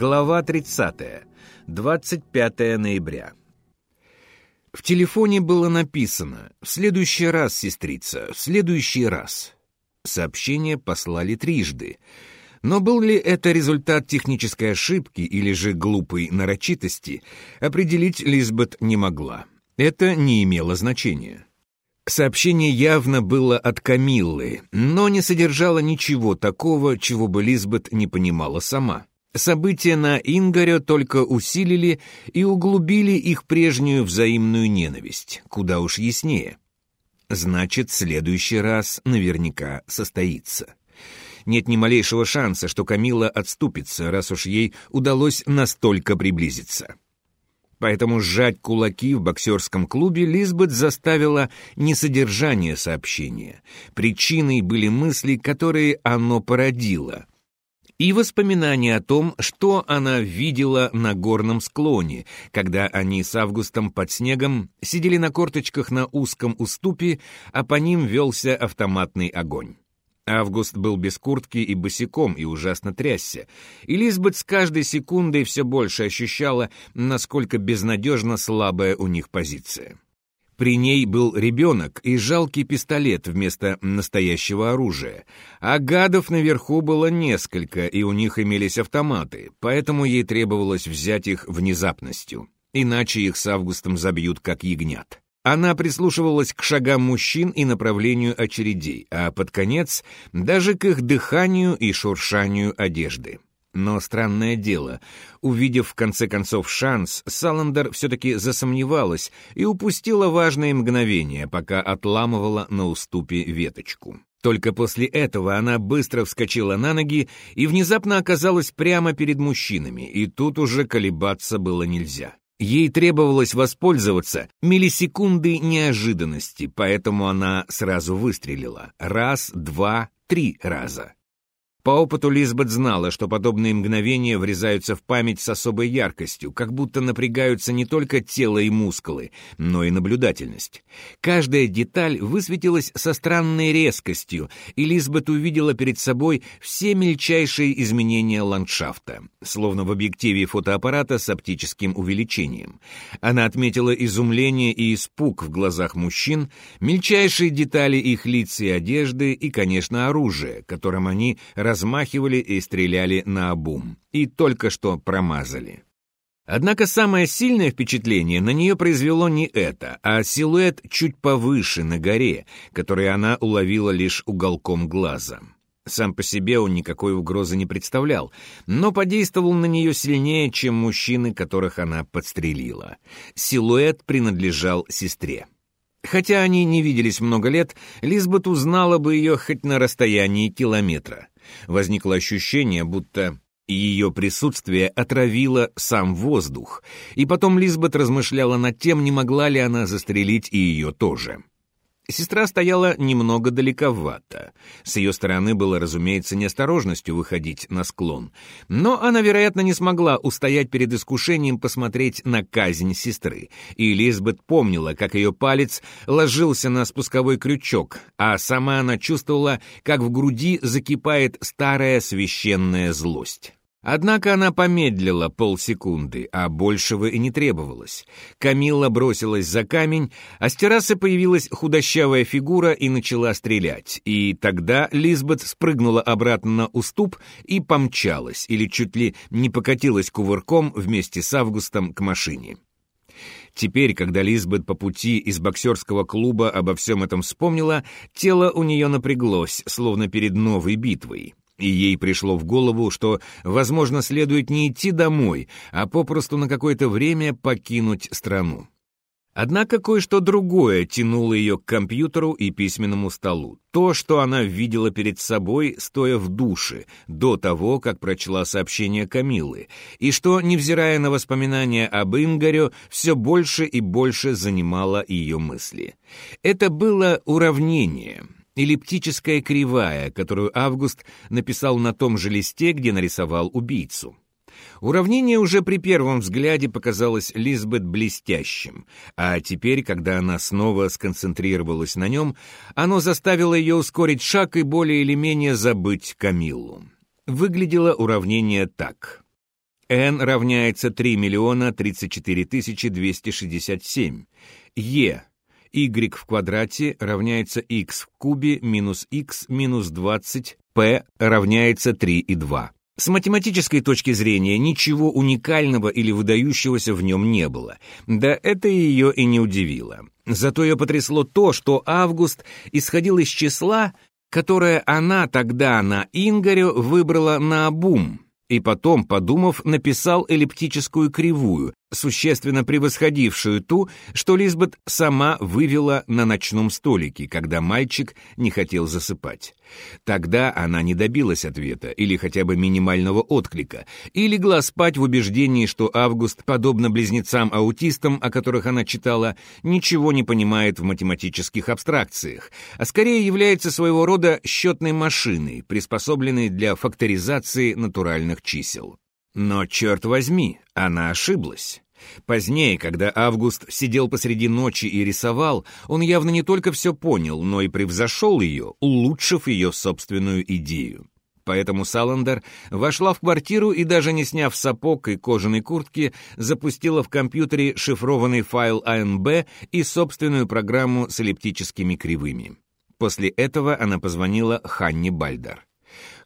Глава 30. 25 ноября. В телефоне было написано «В следующий раз, сестрица, в следующий раз». Сообщение послали трижды. Но был ли это результат технической ошибки или же глупой нарочитости, определить Лизбет не могла. Это не имело значения. Сообщение явно было от Камиллы, но не содержало ничего такого, чего бы Лизбет не понимала сама. События на Ингаре только усилили и углубили их прежнюю взаимную ненависть, куда уж яснее. Значит, следующий раз наверняка состоится. Нет ни малейшего шанса, что Камила отступится, раз уж ей удалось настолько приблизиться. Поэтому сжать кулаки в боксерском клубе Лизбет заставила не содержание сообщения. Причиной были мысли, которые оно породило. И воспоминания о том, что она видела на горном склоне, когда они с Августом под снегом сидели на корточках на узком уступе, а по ним велся автоматный огонь. Август был без куртки и босиком и ужасно трясся. И Лизбет с каждой секундой все больше ощущала, насколько безнадежно слабая у них позиция. При ней был ребенок и жалкий пистолет вместо настоящего оружия. А гадов наверху было несколько, и у них имелись автоматы, поэтому ей требовалось взять их внезапностью. Иначе их с Августом забьют как ягнят. Она прислушивалась к шагам мужчин и направлению очередей, а под конец даже к их дыханию и шуршанию одежды. Но странное дело, увидев в конце концов шанс, Саландер все-таки засомневалась и упустила важное мгновение, пока отламывала на уступе веточку. Только после этого она быстро вскочила на ноги и внезапно оказалась прямо перед мужчинами, и тут уже колебаться было нельзя. Ей требовалось воспользоваться миллисекундой неожиданности, поэтому она сразу выстрелила. Раз, два, три раза. По опыту Лизбет знала, что подобные мгновения врезаются в память с особой яркостью, как будто напрягаются не только тело и мускулы, но и наблюдательность. Каждая деталь высветилась со странной резкостью, и Лизбет увидела перед собой все мельчайшие изменения ландшафта, словно в объективе фотоаппарата с оптическим увеличением. Она отметила изумление и испуг в глазах мужчин, мельчайшие детали их лиц и одежды и, конечно, оружие, которым они раз размахивали и стреляли на обум, и только что промазали. Однако самое сильное впечатление на нее произвело не это, а силуэт чуть повыше на горе, который она уловила лишь уголком глаза. Сам по себе он никакой угрозы не представлял, но подействовал на нее сильнее, чем мужчины, которых она подстрелила. Силуэт принадлежал сестре. Хотя они не виделись много лет, Лизбет узнала бы ее хоть на расстоянии километра. Возникло ощущение, будто ее присутствие отравило сам воздух, и потом Лизбет размышляла над тем, не могла ли она застрелить и ее тоже. Сестра стояла немного далековато. С ее стороны было, разумеется, неосторожностью выходить на склон. Но она, вероятно, не смогла устоять перед искушением посмотреть на казнь сестры. И Лизбет помнила, как ее палец ложился на спусковой крючок, а сама она чувствовала, как в груди закипает старая священная злость. Однако она помедлила полсекунды, а большего и не требовалось. Камилла бросилась за камень, а с террасы появилась худощавая фигура и начала стрелять. И тогда Лизбет спрыгнула обратно на уступ и помчалась, или чуть ли не покатилась кувырком вместе с Августом к машине. Теперь, когда Лизбет по пути из боксерского клуба обо всем этом вспомнила, тело у нее напряглось, словно перед новой битвой и ей пришло в голову, что, возможно, следует не идти домой, а попросту на какое-то время покинуть страну. Однако кое-что другое тянуло ее к компьютеру и письменному столу. То, что она видела перед собой, стоя в душе, до того, как прочла сообщение Камилы, и что, невзирая на воспоминания об Ингарю, все больше и больше занимало ее мысли. Это было уравнение — эллиптическая кривая, которую Август написал на том же листе, где нарисовал убийцу. Уравнение уже при первом взгляде показалось Лизбет блестящим, а теперь, когда она снова сконцентрировалась на нем, оно заставило ее ускорить шаг и более или менее забыть Камиллу. Выглядело уравнение так. n равняется 3 миллиона 34 тысячи 267. e y в квадрате равняется x в кубе минус x минус 20, p равняется 3 и 2. С математической точки зрения ничего уникального или выдающегося в нем не было. Да это ее и не удивило. Зато ее потрясло то, что Август исходил из числа, которое она тогда на Ингарю выбрала на обум, и потом, подумав, написал эллиптическую кривую, существенно превосходившую ту, что Лизбет сама вывела на ночном столике, когда мальчик не хотел засыпать. Тогда она не добилась ответа или хотя бы минимального отклика, и легла спать в убеждении, что Август, подобно близнецам-аутистам, о которых она читала, ничего не понимает в математических абстракциях, а скорее является своего рода счетной машиной, приспособленной для факторизации натуральных чисел. Но, черт возьми, она ошиблась. Позднее, когда Август сидел посреди ночи и рисовал, он явно не только все понял, но и превзошел ее, улучшив ее собственную идею. Поэтому Саландер вошла в квартиру и, даже не сняв сапог и кожаной куртки, запустила в компьютере шифрованный файл АНБ и собственную программу с эллиптическими кривыми. После этого она позвонила Ханне Бальдар.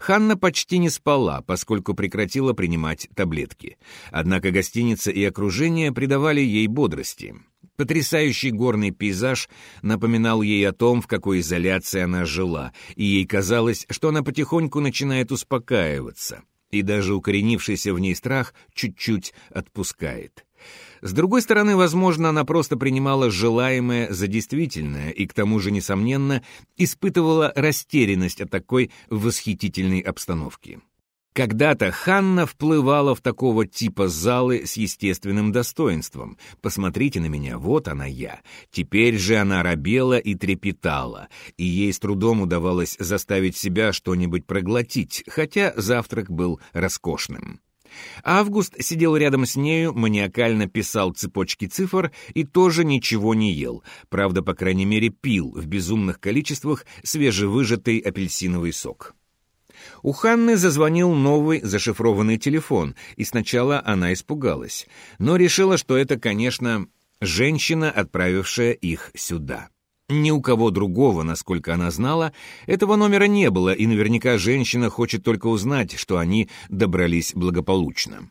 Ханна почти не спала, поскольку прекратила принимать таблетки. Однако гостиница и окружение придавали ей бодрости. Потрясающий горный пейзаж напоминал ей о том, в какой изоляции она жила, и ей казалось, что она потихоньку начинает успокаиваться, и даже укоренившийся в ней страх чуть-чуть отпускает. С другой стороны, возможно, она просто принимала желаемое за действительное и, к тому же, несомненно, испытывала растерянность от такой восхитительной обстановки. Когда-то Ханна вплывала в такого типа залы с естественным достоинством. «Посмотрите на меня, вот она я». Теперь же она робела и трепетала, и ей с трудом удавалось заставить себя что-нибудь проглотить, хотя завтрак был роскошным. Август сидел рядом с нею, маниакально писал цепочки цифр и тоже ничего не ел, правда, по крайней мере, пил в безумных количествах свежевыжатый апельсиновый сок. У Ханны зазвонил новый зашифрованный телефон, и сначала она испугалась, но решила, что это, конечно, женщина, отправившая их сюда. Ни у кого другого, насколько она знала, этого номера не было, и наверняка женщина хочет только узнать, что они добрались благополучно.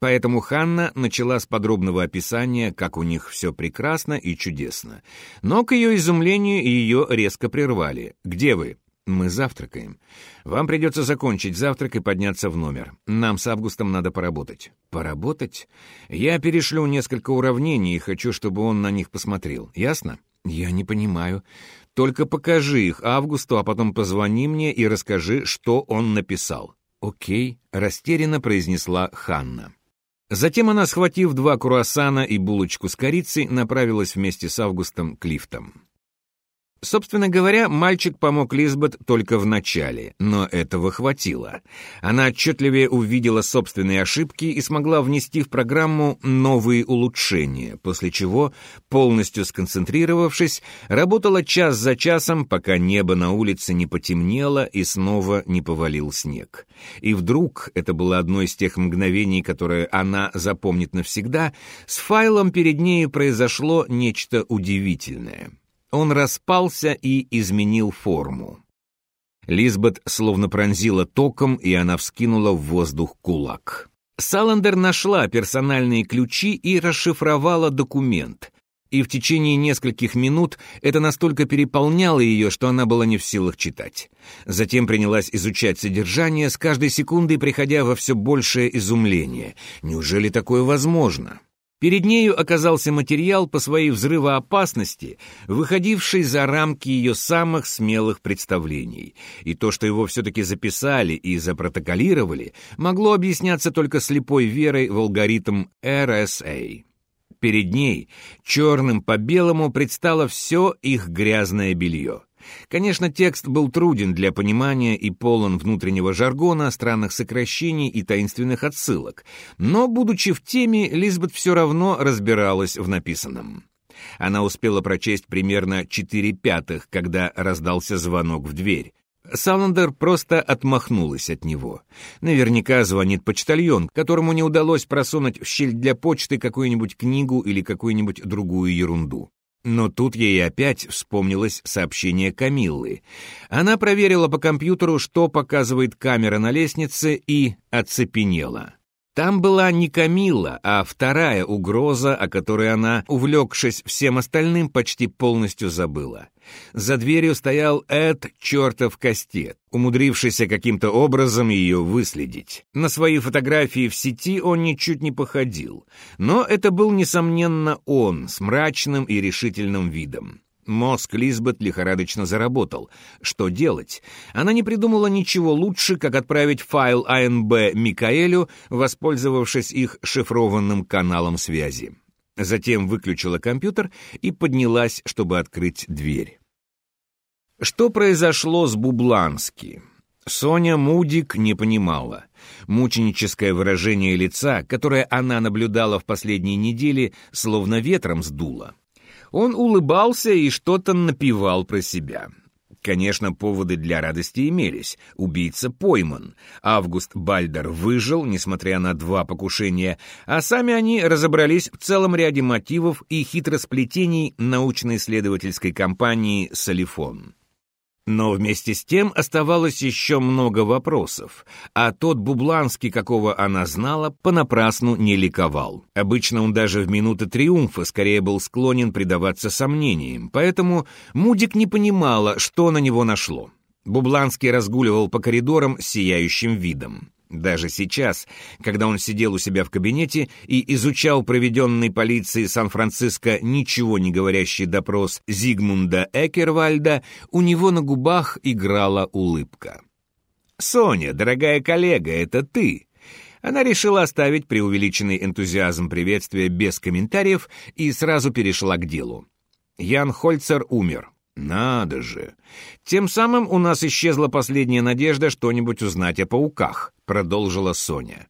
Поэтому Ханна начала с подробного описания, как у них все прекрасно и чудесно. Но, к ее изумлению, ее резко прервали. «Где вы?» «Мы завтракаем. Вам придется закончить завтрак и подняться в номер. Нам с Августом надо поработать». «Поработать? Я перешлю несколько уравнений и хочу, чтобы он на них посмотрел. Ясно?» «Я не понимаю. Только покажи их Августу, а потом позвони мне и расскажи, что он написал». «Окей», — растерянно произнесла Ханна. Затем она, схватив два круассана и булочку с корицей, направилась вместе с Августом к лифтам. Собственно говоря, мальчик помог Лизбет только в начале, но этого хватило. Она отчетливее увидела собственные ошибки и смогла внести в программу новые улучшения, после чего, полностью сконцентрировавшись, работала час за часом, пока небо на улице не потемнело и снова не повалил снег. И вдруг, это было одно из тех мгновений, которые она запомнит навсегда, с файлом перед ней произошло нечто удивительное — он распался и изменил форму. Лизбет словно пронзила током, и она вскинула в воздух кулак. Саландер нашла персональные ключи и расшифровала документ. И в течение нескольких минут это настолько переполняло ее, что она была не в силах читать. Затем принялась изучать содержание, с каждой секундой приходя во все большее изумление. Неужели такое возможно? Перед нею оказался материал по своей взрывоопасности, выходивший за рамки ее самых смелых представлений. И то, что его все-таки записали и запротоколировали, могло объясняться только слепой верой в алгоритм RSA. Перед ней, черным по белому, предстало все их грязное белье. Конечно, текст был труден для понимания и полон внутреннего жаргона, странных сокращений и таинственных отсылок, но, будучи в теме, Лизбет все равно разбиралась в написанном. Она успела прочесть примерно четыре пятых, когда раздался звонок в дверь. Саландер просто отмахнулась от него. Наверняка звонит почтальон, которому не удалось просунуть в щель для почты какую-нибудь книгу или какую-нибудь другую ерунду. Но тут ей опять вспомнилось сообщение Камиллы. Она проверила по компьютеру, что показывает камера на лестнице, и оцепенела. Там была не Камилла, а вторая угроза, о которой она, увлекшись всем остальным, почти полностью забыла. За дверью стоял Эд чертов кастет, умудрившийся каким-то образом ее выследить. На свои фотографии в сети он ничуть не походил, но это был, несомненно, он с мрачным и решительным видом. Мозг Лизбет лихорадочно заработал. Что делать? Она не придумала ничего лучше, как отправить файл АНБ Микаэлю, воспользовавшись их шифрованным каналом связи. Затем выключила компьютер и поднялась, чтобы открыть дверь. Что произошло с Бублански? Соня Мудик не понимала. Мученическое выражение лица, которое она наблюдала в последние недели, словно ветром сдуло. Он улыбался и что-то напевал про себя. Конечно, поводы для радости имелись. Убийца пойман. Август Бальдер выжил, несмотря на два покушения, а сами они разобрались в целом ряде мотивов и хитросплетений научно-исследовательской компании «Солифон». Но вместе с тем оставалось еще много вопросов, а тот Бубланский, какого она знала, понапрасну не ликовал. Обычно он даже в минуты триумфа скорее был склонен предаваться сомнениям, поэтому Мудик не понимала, что на него нашло. Бубланский разгуливал по коридорам с сияющим видом. Даже сейчас, когда он сидел у себя в кабинете и изучал проведенный полицией Сан-Франциско ничего не говорящий допрос Зигмунда Экервальда, у него на губах играла улыбка. «Соня, дорогая коллега, это ты!» Она решила оставить преувеличенный энтузиазм приветствия без комментариев и сразу перешла к делу. Ян Хольцер умер. «Надо же! Тем самым у нас исчезла последняя надежда что-нибудь узнать о пауках», — продолжила Соня.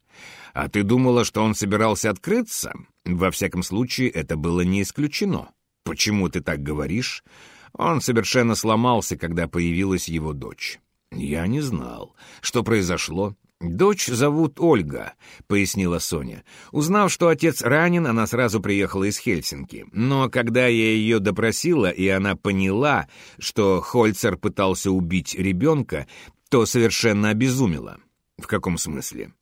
«А ты думала, что он собирался открыться? Во всяком случае, это было не исключено. Почему ты так говоришь? Он совершенно сломался, когда появилась его дочь». «Я не знал. Что произошло?» «Дочь зовут Ольга», — пояснила Соня. Узнав, что отец ранен, она сразу приехала из Хельсинки. Но когда я ее допросила, и она поняла, что Хольцер пытался убить ребенка, то совершенно обезумела. «В каком смысле?»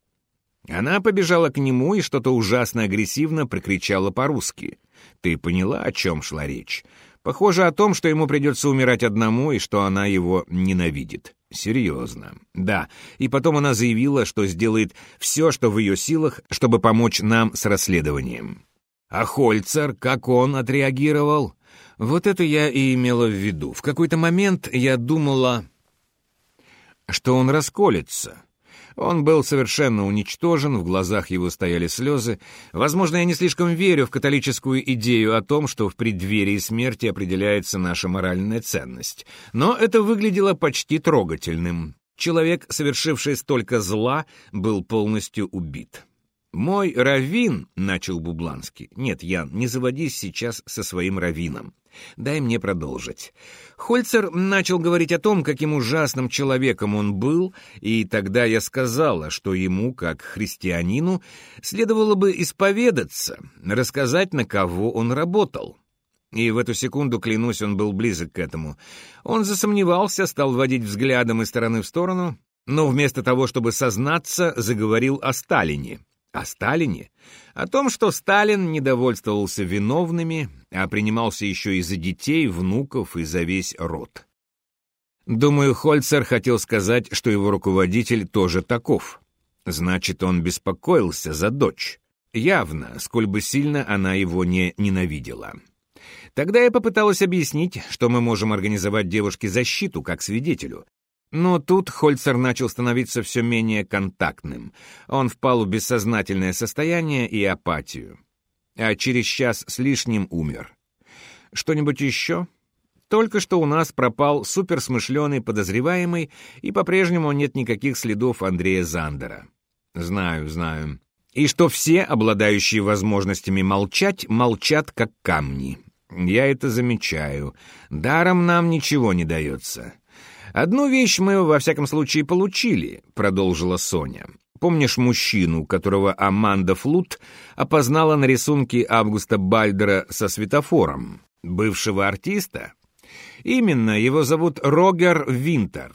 Она побежала к нему и что-то ужасно агрессивно прикричала по-русски. «Ты поняла, о чем шла речь?» Похоже о том, что ему придется умирать одному и что она его ненавидит. Серьезно. Да, и потом она заявила, что сделает все, что в ее силах, чтобы помочь нам с расследованием. А Хольцер, как он отреагировал? Вот это я и имела в виду. В какой-то момент я думала, что он расколется. Он был совершенно уничтожен, в глазах его стояли слезы. Возможно, я не слишком верю в католическую идею о том, что в преддверии смерти определяется наша моральная ценность. Но это выглядело почти трогательным. Человек, совершивший столько зла, был полностью убит. «Мой раввин», — начал Бубланский. «Нет, Ян, не заводись сейчас со своим раввином. Дай мне продолжить. Хольцер начал говорить о том, каким ужасным человеком он был, и тогда я сказала, что ему, как христианину, следовало бы исповедаться, рассказать, на кого он работал. И в эту секунду, клянусь, он был близок к этому. Он засомневался, стал водить взглядом из стороны в сторону, но вместо того, чтобы сознаться, заговорил о Сталине. О Сталине? О том, что Сталин недовольствовался виновными, а принимался еще и за детей, внуков и за весь род. Думаю, Хольцер хотел сказать, что его руководитель тоже таков. Значит, он беспокоился за дочь. Явно, сколь бы сильно она его не ненавидела. Тогда я попыталась объяснить, что мы можем организовать девушке защиту как свидетелю, но тут Хольцер начал становиться все менее контактным. Он впал в бессознательное состояние и апатию. А через час с лишним умер. Что-нибудь еще? Только что у нас пропал суперсмышленый подозреваемый, и по-прежнему нет никаких следов Андрея Зандера. Знаю, знаю. И что все, обладающие возможностями молчать, молчат как камни. Я это замечаю. Даром нам ничего не дается. «Одну вещь мы, во всяком случае, получили», — продолжила Соня. «Помнишь мужчину, которого Аманда Флут опознала на рисунке Августа Бальдера со светофором? Бывшего артиста?» «Именно, его зовут Рогер Винтер.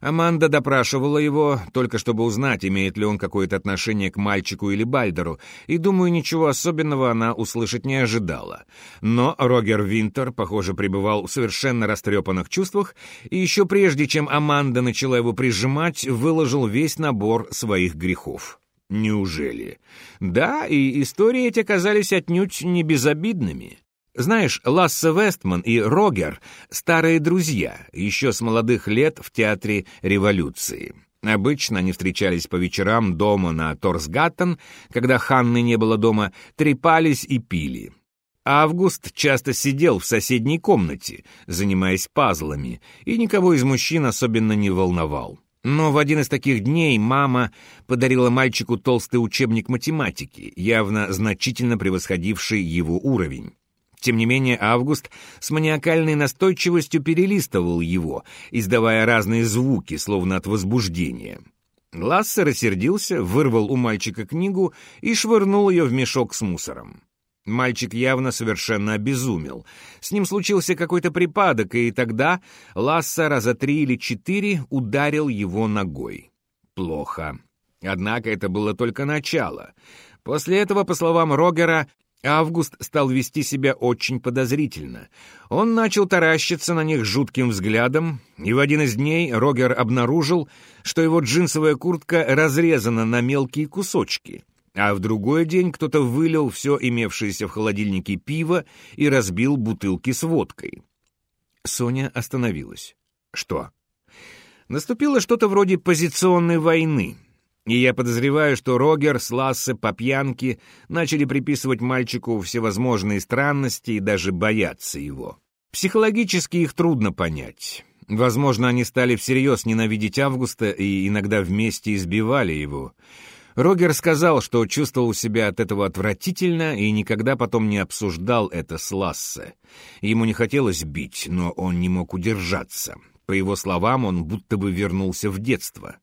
Аманда допрашивала его, только чтобы узнать, имеет ли он какое-то отношение к мальчику или Бальдеру, и, думаю, ничего особенного она услышать не ожидала. Но Рогер Винтер, похоже, пребывал в совершенно растрепанных чувствах, и еще прежде, чем Аманда начала его прижимать, выложил весь набор своих грехов. Неужели? Да, и истории эти оказались отнюдь не безобидными. Знаешь, Лассе Вестман и Рогер — старые друзья, еще с молодых лет в театре революции. Обычно они встречались по вечерам дома на Торсгаттен, когда Ханны не было дома, трепались и пили. Август часто сидел в соседней комнате, занимаясь пазлами, и никого из мужчин особенно не волновал. Но в один из таких дней мама подарила мальчику толстый учебник математики, явно значительно превосходивший его уровень. Тем не менее, Август с маниакальной настойчивостью перелистывал его, издавая разные звуки, словно от возбуждения. Лассе рассердился, вырвал у мальчика книгу и швырнул ее в мешок с мусором. Мальчик явно совершенно обезумел. С ним случился какой-то припадок, и тогда Ласса раза три или четыре ударил его ногой. Плохо. Однако это было только начало. После этого, по словам Рогера, Август стал вести себя очень подозрительно. Он начал таращиться на них жутким взглядом, и в один из дней Рогер обнаружил, что его джинсовая куртка разрезана на мелкие кусочки, а в другой день кто-то вылил все имевшееся в холодильнике пиво и разбил бутылки с водкой. Соня остановилась. «Что?» Наступило что-то вроде позиционной войны — и я подозреваю, что Рогер с Лассе по пьянке начали приписывать мальчику всевозможные странности и даже бояться его. Психологически их трудно понять. Возможно, они стали всерьез ненавидеть Августа и иногда вместе избивали его. Рогер сказал, что чувствовал себя от этого отвратительно и никогда потом не обсуждал это с Лассе. Ему не хотелось бить, но он не мог удержаться. По его словам, он будто бы вернулся в детство.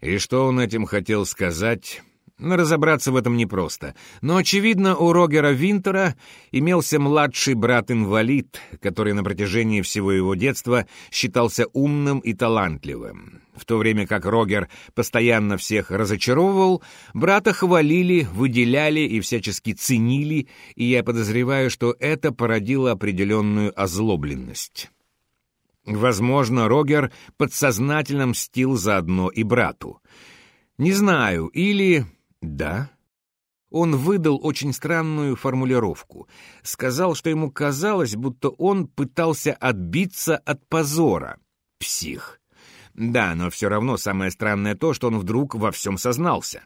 И что он этим хотел сказать, разобраться в этом непросто. Но, очевидно, у Рогера Винтера имелся младший брат-инвалид, который на протяжении всего его детства считался умным и талантливым. В то время как Рогер постоянно всех разочаровывал, брата хвалили, выделяли и всячески ценили, и я подозреваю, что это породило определенную озлобленность. Возможно, Рогер подсознательно мстил заодно и брату. Не знаю, или... Да? Он выдал очень странную формулировку. Сказал, что ему казалось, будто он пытался отбиться от позора. Псих. Да, но все равно самое странное то, что он вдруг во всем сознался.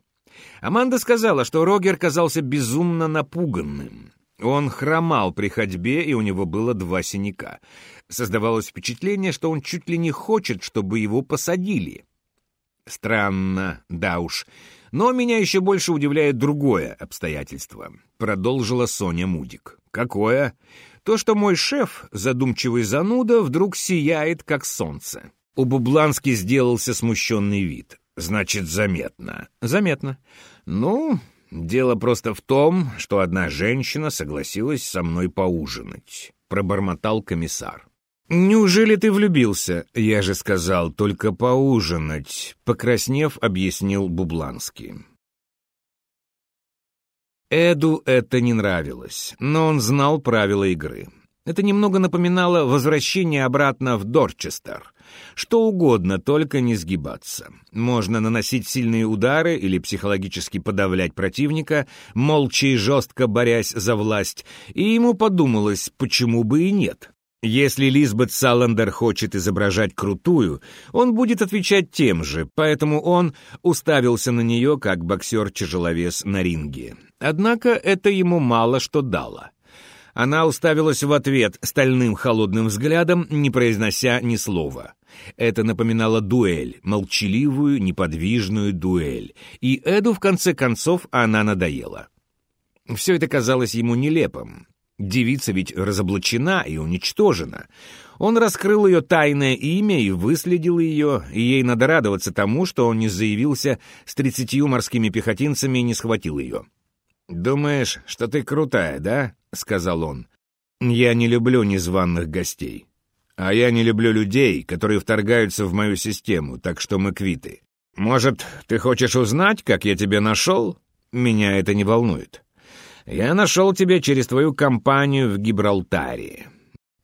Аманда сказала, что Рогер казался безумно напуганным. Он хромал при ходьбе, и у него было два синяка. Создавалось впечатление, что он чуть ли не хочет, чтобы его посадили. Странно, да уж. Но меня еще больше удивляет другое обстоятельство, продолжила Соня Мудик. Какое? То, что мой шеф, задумчивый зануда, вдруг сияет, как солнце. У Бублански сделался смущенный вид. Значит, заметно. Заметно. Ну, дело просто в том, что одна женщина согласилась со мной поужинать, пробормотал комиссар. «Неужели ты влюбился?» «Я же сказал, только поужинать», — покраснев, объяснил Бубланский. Эду это не нравилось, но он знал правила игры. Это немного напоминало возвращение обратно в Дорчестер. Что угодно, только не сгибаться. Можно наносить сильные удары или психологически подавлять противника, молча и жестко борясь за власть, и ему подумалось, почему бы и нет. Если Лизбет Саландер хочет изображать крутую, он будет отвечать тем же, поэтому он уставился на нее, как боксер-тяжеловес на ринге. Однако это ему мало что дало. Она уставилась в ответ стальным холодным взглядом, не произнося ни слова. Это напоминало дуэль, молчаливую, неподвижную дуэль. И Эду, в конце концов, она надоела. Все это казалось ему нелепым. Девица ведь разоблачена и уничтожена. Он раскрыл ее тайное имя и выследил ее, и ей надо радоваться тому, что он не заявился с тридцатью морскими пехотинцами и не схватил ее. «Думаешь, что ты крутая, да?» — сказал он. «Я не люблю незваных гостей. А я не люблю людей, которые вторгаются в мою систему, так что мы квиты. Может, ты хочешь узнать, как я тебя нашел? Меня это не волнует. Я нашел тебя через твою компанию в Гибралтаре.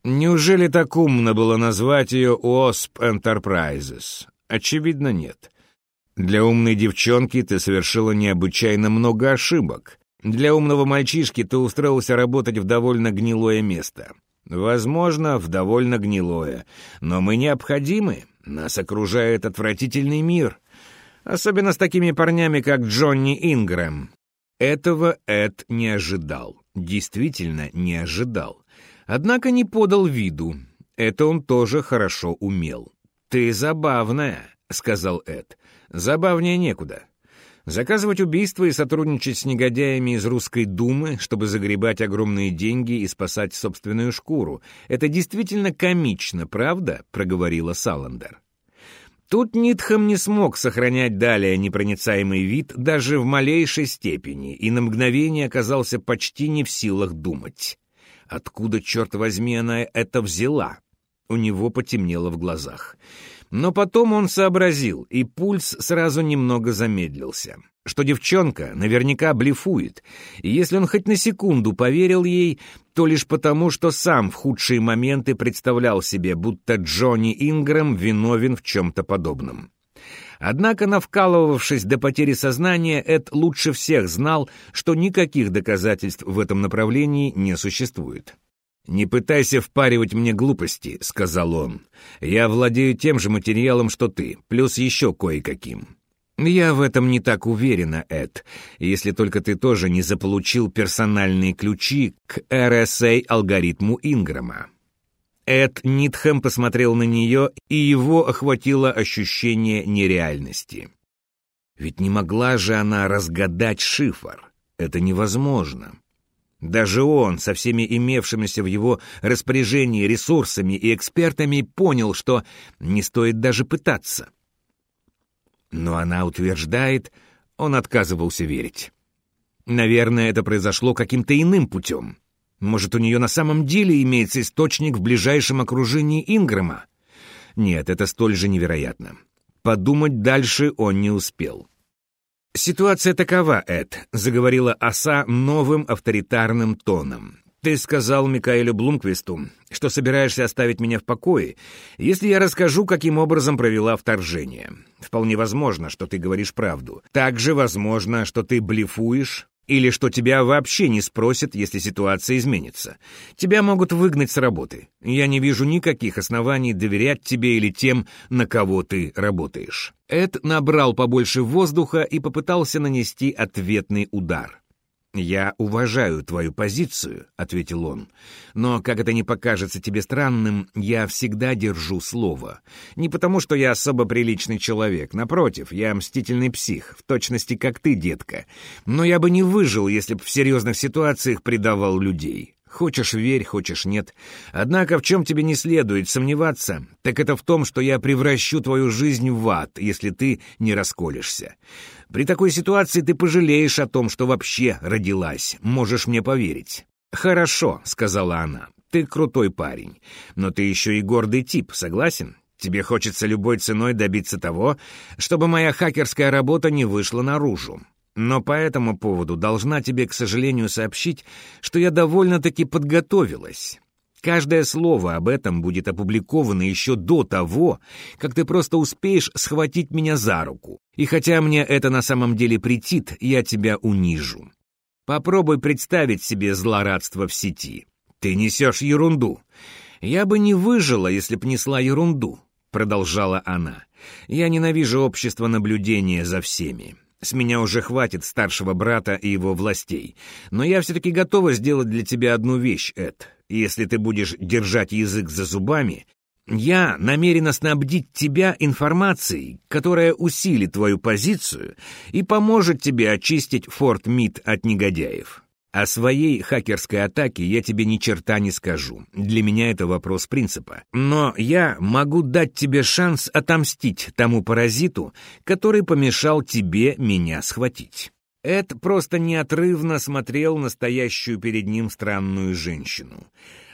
Неужели так умно было назвать ее Wasp Enterprises? Очевидно, нет. Для умной девчонки ты совершила необычайно много ошибок. Для умного мальчишки ты устроился работать в довольно гнилое место. Возможно, в довольно гнилое. Но мы необходимы. Нас окружает отвратительный мир. Особенно с такими парнями, как Джонни Ингрэм. Этого Эд не ожидал. Действительно не ожидал. Однако не подал виду. Это он тоже хорошо умел. «Ты забавная», — сказал Эд. «Забавнее некуда. Заказывать убийства и сотрудничать с негодяями из русской думы, чтобы загребать огромные деньги и спасать собственную шкуру. Это действительно комично, правда?» — проговорила Саландер. Тут Нитхам не смог сохранять далее непроницаемый вид даже в малейшей степени и на мгновение оказался почти не в силах думать. Откуда, черт возьми, она это взяла? У него потемнело в глазах. Но потом он сообразил, и пульс сразу немного замедлился, что девчонка наверняка блефует, и если он хоть на секунду поверил ей, то лишь потому, что сам в худшие моменты представлял себе, будто Джонни Ингрэм виновен в чем-то подобном. Однако, навкалывавшись до потери сознания, Эд лучше всех знал, что никаких доказательств в этом направлении не существует. «Не пытайся впаривать мне глупости», — сказал он. «Я владею тем же материалом, что ты, плюс еще кое-каким». «Я в этом не так уверена, Эд, если только ты тоже не заполучил персональные ключи к RSA-алгоритму Инграма». Эд Нитхэм посмотрел на нее, и его охватило ощущение нереальности. Ведь не могла же она разгадать шифр. Это невозможно. Даже он, со всеми имевшимися в его распоряжении ресурсами и экспертами, понял, что не стоит даже пытаться. Но она утверждает, он отказывался верить. Наверное, это произошло каким-то иным путем. Может, у нее на самом деле имеется источник в ближайшем окружении Ингрэма? Нет, это столь же невероятно. Подумать дальше он не успел. «Ситуация такова, Эд», — заговорила оса новым авторитарным тоном. «Ты сказал Микаэлю Блумквисту, что собираешься оставить меня в покое, если я расскажу, каким образом провела вторжение. Вполне возможно, что ты говоришь правду. Также возможно, что ты блефуешь или что тебя вообще не спросят, если ситуация изменится. Тебя могут выгнать с работы. Я не вижу никаких оснований доверять тебе или тем, на кого ты работаешь». Эд набрал побольше воздуха и попытался нанести ответный удар. «Я уважаю твою позицию», — ответил он. «Но, как это не покажется тебе странным, я всегда держу слово. Не потому, что я особо приличный человек. Напротив, я мстительный псих, в точности как ты, детка. Но я бы не выжил, если бы в серьезных ситуациях предавал людей. Хочешь — верь, хочешь — нет. Однако в чем тебе не следует сомневаться, так это в том, что я превращу твою жизнь в ад, если ты не расколешься. При такой ситуации ты пожалеешь о том, что вообще родилась, можешь мне поверить». «Хорошо», — сказала она, — «ты крутой парень, но ты еще и гордый тип, согласен? Тебе хочется любой ценой добиться того, чтобы моя хакерская работа не вышла наружу. Но по этому поводу должна тебе, к сожалению, сообщить, что я довольно-таки подготовилась. Каждое слово об этом будет опубликовано еще до того, как ты просто успеешь схватить меня за руку. И хотя мне это на самом деле претит, я тебя унижу. Попробуй представить себе злорадство в сети. Ты несешь ерунду. Я бы не выжила, если б несла ерунду, продолжала она. Я ненавижу общество наблюдения за всеми. С меня уже хватит старшего брата и его властей. Но я все-таки готова сделать для тебя одну вещь, Эд. Если ты будешь держать язык за зубами, я намерена снабдить тебя информацией, которая усилит твою позицию и поможет тебе очистить Форт Мид от негодяев. О своей хакерской атаке я тебе ни черта не скажу. Для меня это вопрос принципа. Но я могу дать тебе шанс отомстить тому паразиту, который помешал тебе меня схватить. Эд просто неотрывно смотрел на стоящую перед ним странную женщину.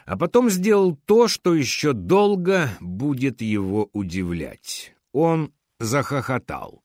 А потом сделал то, что еще долго будет его удивлять. Он захохотал.